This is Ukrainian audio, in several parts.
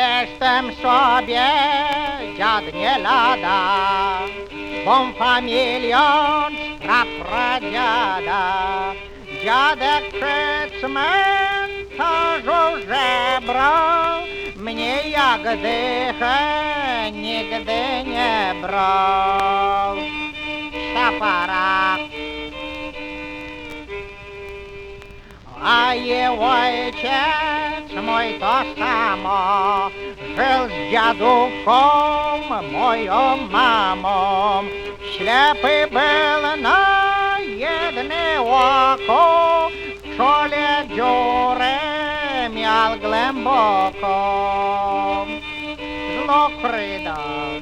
Jestem sobie dziad nie lada, bom familią prapradziada. Dziadek przy cmentarzu żebro, mnie jak dychę nigdy nie brał. Sztapara. A je ojciec й то само, жил з дядухом, мою мамом, Шляпи били на єдне око, чолі дюре мял глибоко. Зло придав.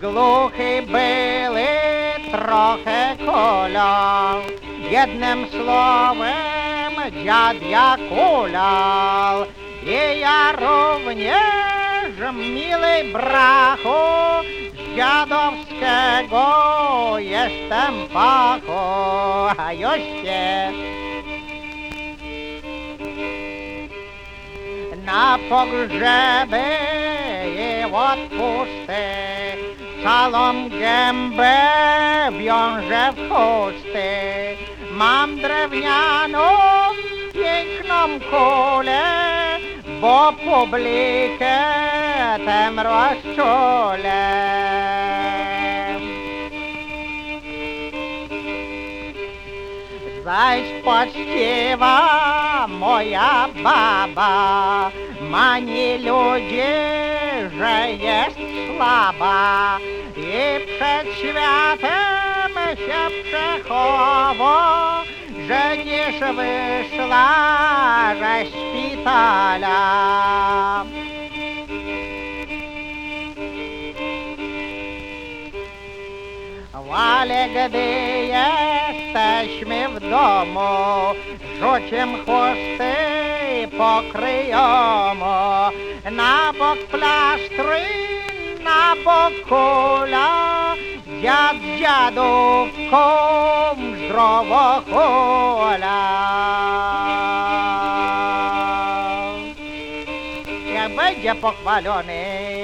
Глухий били трохи коляв, Єдним словом дед я гулял, и я również, милый браху, z dziadowskiego jestem pachu, a Na pogrzeby i odpusty całą gębę wiąże w chusty. Mam drewnianą вам коле, бо побліке темра щоле. Зайш почтіва моя баба, мені люди же єсть слаба, і пред святим ще приховує żenież wyszła ze szpitala. Ale gdy jesteśmy w domu, rzuciem chłosty pokryjomo, na bok plastry, na bok kula, dziad dziadów komu. z r o v o kola. n i e c b ę d z i p o c h a l o n e